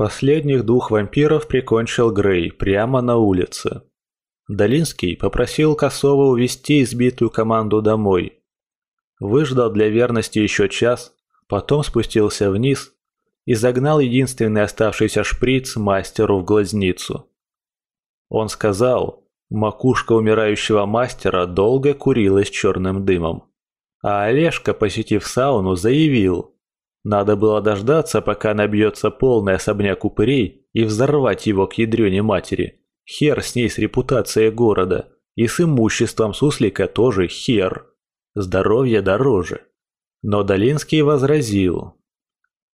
Последних двух вампиров прикончил Грей прямо на улице. Долинский попросил Косова увести избитую команду домой. Выждал для верности еще час, потом спустился вниз и загнал единственный оставшийся шприц мастеру в глазницу. Он сказал, макушка умирающего мастера долго курилась черным дымом. А Олежка, посетив сауну, заявил, надо было дождаться, пока набьется полный особняк упырей и взорвать его к ядрёне матери. Хер с ней с репутацией города. И с имуществом суслика тоже хер. Здоровье дороже. Но Долинский возразил.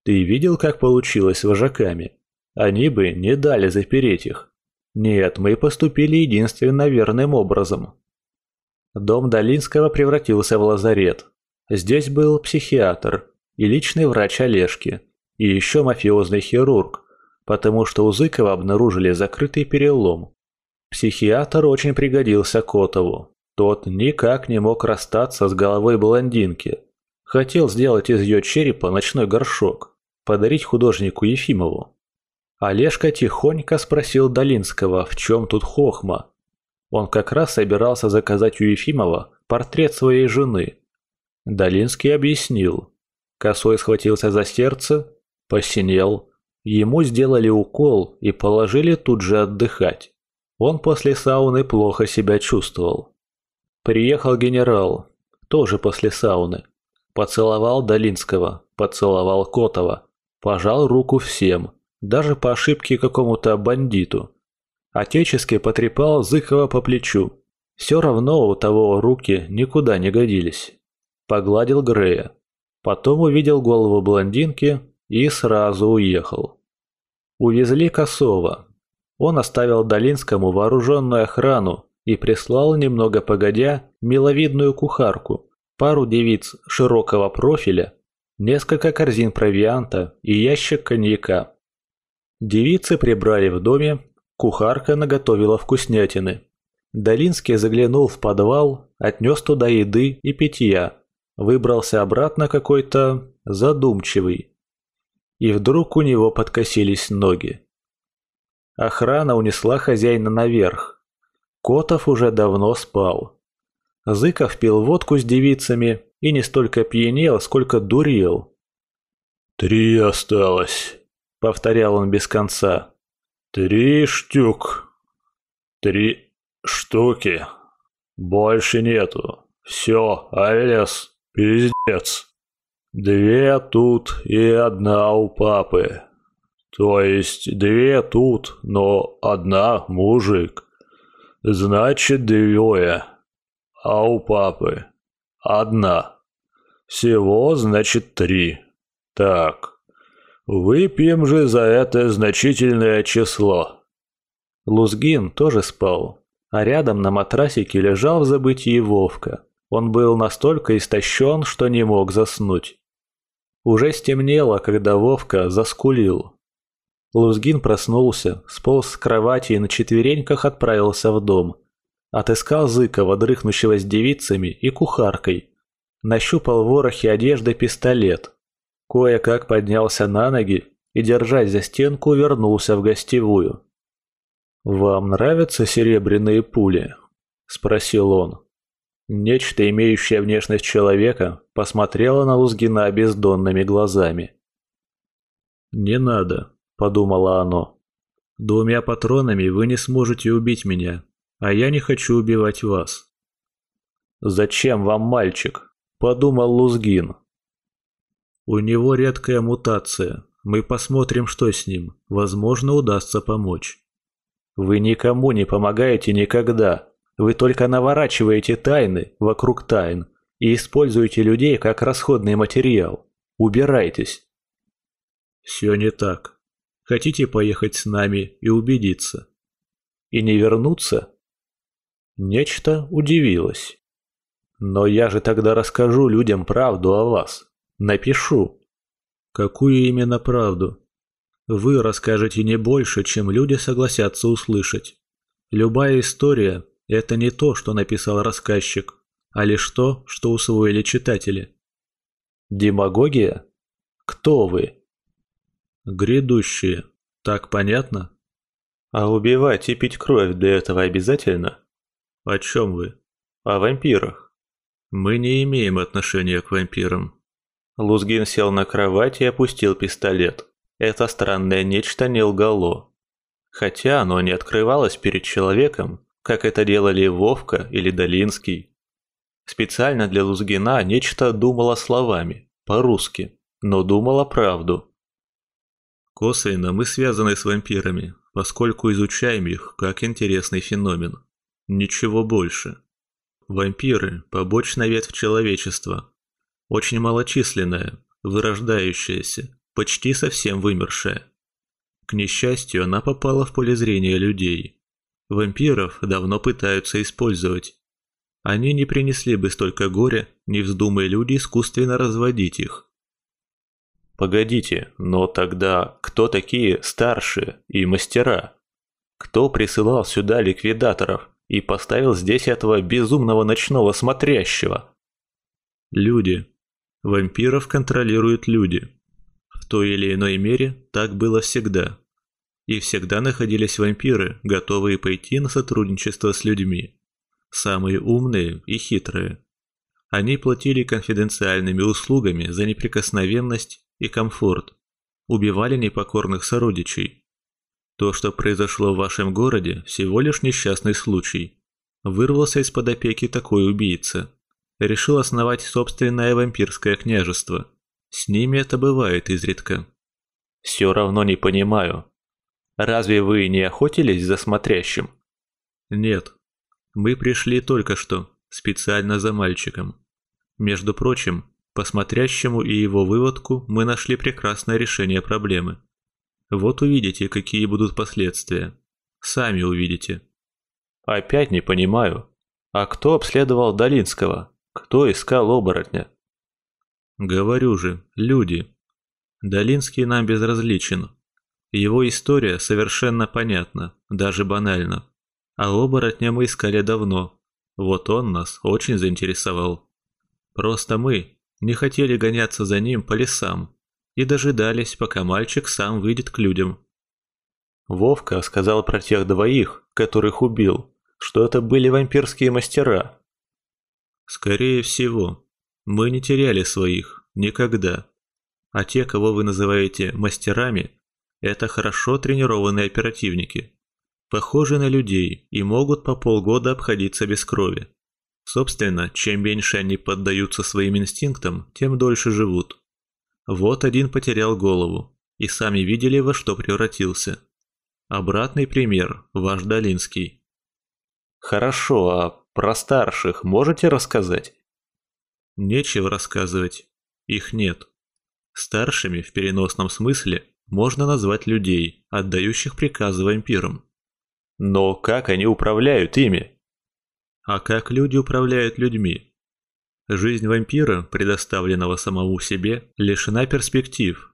Ты видел, как получилось с вожаками? Они бы не дали запереть их. Нет, мы поступили единственно верным образом. Дом Долинского превратился в лазарет. Здесь был психиатр и личный врач Олежки, и еще мафиозный хирург, потому что у Зыкова обнаружили закрытый перелом. Психиатр очень пригодился Котову. Тот никак не мог расстаться с головой блондинки. Хотел сделать из ее черепа ночной горшок, подарить художнику Ефимову. Олежка тихонько спросил Долинского, в чем тут хохма. Он как раз собирался заказать у Ефимова портрет своей жены. Долинский объяснил. Косой схватился за сердце, посинел. Ему сделали укол и положили тут же отдыхать. Он после сауны плохо себя чувствовал. Приехал генерал, тоже после сауны. Поцеловал Долинского, поцеловал Котова, пожал руку всем, даже по ошибке какому-то бандиту. Отечески потрепал Зыкова по плечу. Все равно у того руки никуда не годились. Погладил Грея. Потом увидел голову блондинки и сразу уехал. Увезли Косова. Он оставил Долинскому вооруженную охрану и прислал немного погодя миловидную кухарку, пару девиц широкого профиля, несколько корзин провианта и ящик коньяка. Девицы прибрали в доме, кухарка наготовила вкуснятины. Долинский заглянул в подвал, отнес туда еды и питья, выбрался обратно какой-то задумчивый. И вдруг у него подкосились ноги. Охрана унесла хозяина наверх. Котов уже давно спал. Зыков пил водку с девицами и не столько пьянел, сколько дурел. «Три осталось», — повторял он без конца. «Три штук. Три штуки. Больше нету. Все, Алес, пиздец. Две тут и одна у папы. То есть две тут, но одна мужик. Значит, двое. А у папы одна. Всего, значит, три. Так». Выпьем же за это значительное число. Лузгин тоже спал, а рядом на матрасике лежал в забытии Вовка. Он был настолько истощен, что не мог заснуть. Уже стемнело, когда Вовка заскулил. Лузгин проснулся, сполз с кровати и на четвереньках отправился в дом. Отыскал Зыкова, дрыхнущего с девицами и кухаркой. Нащупал в ворохе одежды пистолет – Кое-как поднялся на ноги и, держась за стенку, вернулся в гостевую. «Вам нравятся серебряные пули?» – спросил он. Нечто, имеющее внешность человека, посмотрело на Лузгина бездонными глазами. «Не надо», – подумало оно. «Двумя патронами вы не сможете убить меня, а я не хочу убивать вас». «Зачем вам мальчик?» – подумал Лузгин. У него редкая мутация. Мы посмотрим, что с ним. Возможно, удастся помочь. Вы никому не помогаете никогда. Вы только наворачиваете тайны вокруг тайн и используете людей как расходный материал. Убирайтесь. Все не так. Хотите поехать с нами и убедиться? И не вернуться? Нечто удивилось. Но я же тогда расскажу людям правду о вас. Напишу. Какую именно правду? Вы расскажете не больше, чем люди согласятся услышать. Любая история – это не то, что написал рассказчик, а лишь то, что усвоили читатели. Демагогия? Кто вы? Грядущие. Так понятно? А убивать и пить кровь для этого обязательно? О чем вы? О вампирах. Мы не имеем отношения к вампирам. Лузгин сел на кровать и опустил пистолет. Это странное нечто не лгало. Хотя оно не открывалось перед человеком, как это делали Вовка или Долинский. Специально для Лузгина нечто думало словами, по-русски, но думало правду. Косвенно мы связаны с вампирами, поскольку изучаем их как интересный феномен. Ничего больше. Вампиры – побочная ветвь человечества. Очень малочисленная, вырождающаяся, почти совсем вымершая. К несчастью, она попала в поле зрения людей. Вампиров давно пытаются использовать. Они не принесли бы столько горя, не вздумая люди искусственно разводить их. Погодите, но тогда кто такие старшие и мастера? Кто присылал сюда ликвидаторов и поставил здесь этого безумного ночного смотрящего? Люди. Вампиров контролируют люди. В той или иной мере так было всегда. И всегда находились вампиры, готовые пойти на сотрудничество с людьми. Самые умные и хитрые. Они платили конфиденциальными услугами за неприкосновенность и комфорт, убивали непокорных сородичей. То, что произошло в вашем городе, всего лишь несчастный случай. Вырвался из-под опеки такой убийца. Решил основать собственное вампирское княжество. С ними это бывает изредка. Все равно не понимаю. Разве вы не охотились за смотрящим? Нет. Мы пришли только что, специально за мальчиком. Между прочим, по смотрящему и его выводку мы нашли прекрасное решение проблемы. Вот увидите, какие будут последствия. Сами увидите. Опять не понимаю. А кто обследовал Долинского? Кто искал оборотня? Говорю же, люди. Долинский нам безразличен. Его история совершенно понятна, даже банальна. А оборотня мы искали давно. Вот он нас очень заинтересовал. Просто мы, не хотели гоняться за ним по лесам и дожидались, пока мальчик сам выйдет к людям. Вовка сказал про тех двоих, которых убил, что это были вампирские мастера. Скорее всего, мы не теряли своих, никогда. А те, кого вы называете мастерами, это хорошо тренированные оперативники. Похожи на людей и могут по полгода обходиться без крови. Собственно, чем меньше они поддаются своим инстинктам, тем дольше живут. Вот один потерял голову, и сами видели, во что превратился. Обратный пример – ваш Долинский. Хорошо, а про старших можете рассказать? Нечего рассказывать. Их нет. Старшими в переносном смысле можно назвать людей, отдающих приказы вампирам. Но как они управляют ими? а как люди управляют людьми. Жизнь вампира, предоставленного самому себе, лишена перспектив.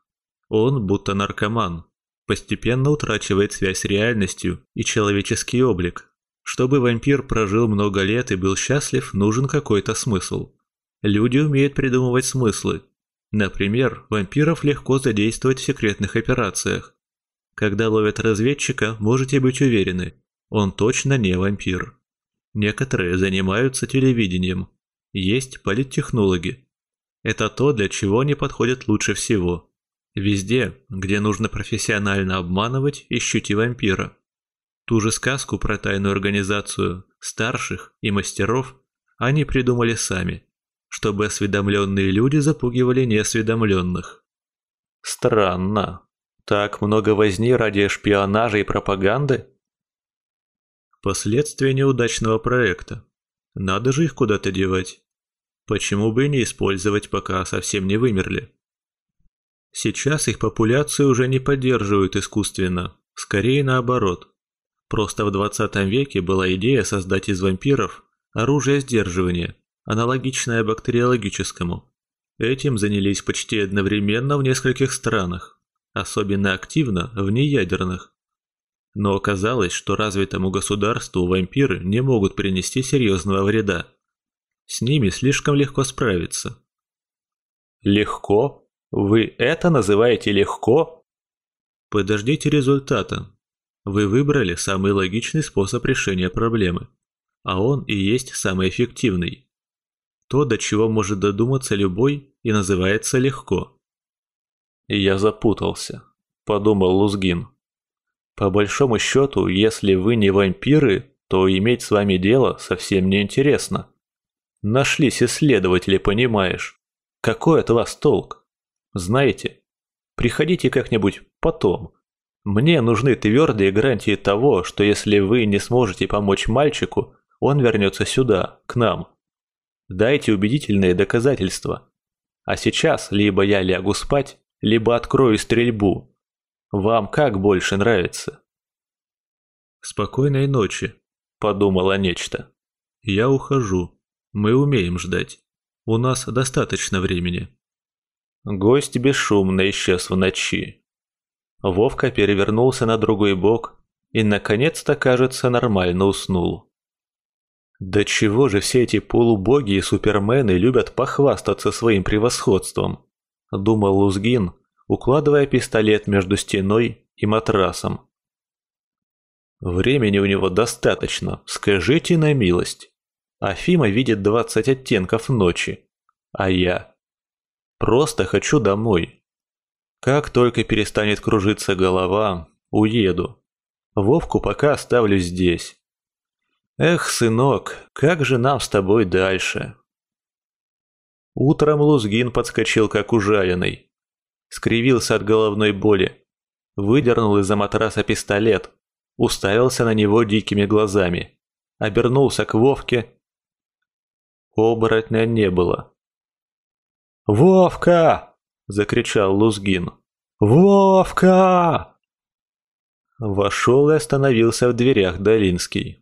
Он, будто наркоман, постепенно утрачивает связь с реальностью и человеческий облик. Чтобы вампир прожил много лет и был счастлив, нужен какой-то смысл. Люди умеют придумывать смыслы. Например, вампиров легко задействовать в секретных операциях. Когда ловят разведчика, можете быть уверены, он точно не вампир. Некоторые занимаются телевидением. Есть политтехнологи. Это то, для чего они подходят лучше всего. Везде, где нужно профессионально обманывать, ищите вампира. Ту же сказку про тайную организацию старших и мастеров они придумали сами, чтобы осведомленные люди запугивали неосведомленных. Странно. Так много возни ради шпионажа и пропаганды? Последствия неудачного проекта. Надо же их куда-то девать. Почему бы и не использовать, пока совсем не вымерли? Сейчас их популяцию уже не поддерживают искусственно, скорее наоборот. Просто в 20 веке была идея создать из вампиров оружие сдерживания, аналогичное бактериологическому. Этим занялись почти одновременно в нескольких странах, особенно активно в неядерных. Но оказалось, что развитому государству вампиры не могут принести серьезного вреда. С ними слишком легко справиться. Легко? Вы это называете легко? Подождите результата. Вы выбрали самый логичный способ решения проблемы, а он и есть самый эффективный. То, до чего может додуматься любой, и называется легко. И я запутался, подумал Лузгин. По большому счету, если вы не вампиры, то иметь с вами дело совсем не интересно. Нашлись исследователи, понимаешь. Какой от вас толк? Знаете, приходите как-нибудь потом. Мне нужны твердые гарантии того, что если вы не сможете помочь мальчику, он вернется сюда, к нам. Дайте убедительные доказательства. А сейчас либо я лягу спать, либо открою стрельбу. Вам как больше нравится? Спокойной ночи, подумала нечто. Я ухожу. Мы умеем ждать. У нас достаточно времени. Гость бесшумно исчез в ночи. Вовка перевернулся на другой бок и, наконец-то, кажется, нормально уснул. Да чего же все эти полубоги и супермены любят похвастаться своим превосходством? Думал Лузгин, укладывая пистолет между стеной и матрасом. Времени у него достаточно, скажите на милость. Афима видит 20 оттенков ночи, а я просто хочу домой. Как только перестанет кружиться голова, уеду. Вовку пока оставлю здесь. Эх, сынок, как же нам с тобой дальше? Утром Лузгин подскочил как ужаленный. Скривился от головной боли. Выдернул из-за матраса пистолет. Уставился на него дикими глазами. Обернулся к Вовке. Оборотня не было. «Вовка!» – закричал Лузгин. «Вовка!» Вошел и остановился в дверях Долинский.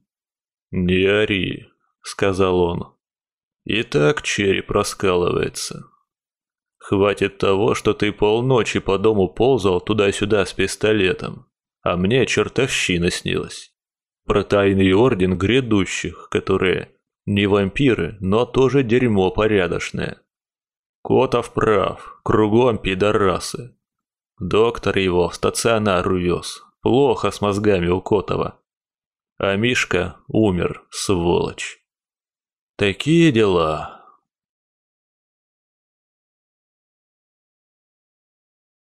«Не ори», — сказал он. «И так череп раскалывается. Хватит того, что ты полночи по дому ползал туда-сюда с пистолетом, а мне чертовщина снилась. Про тайный орден грядущих, которые не вампиры, но тоже дерьмо порядочное. Котов прав, кругом пидорасы. Доктор его в стационар увез. Плохо с мозгами у Котова. А Мишка умер, сволочь. Такие дела.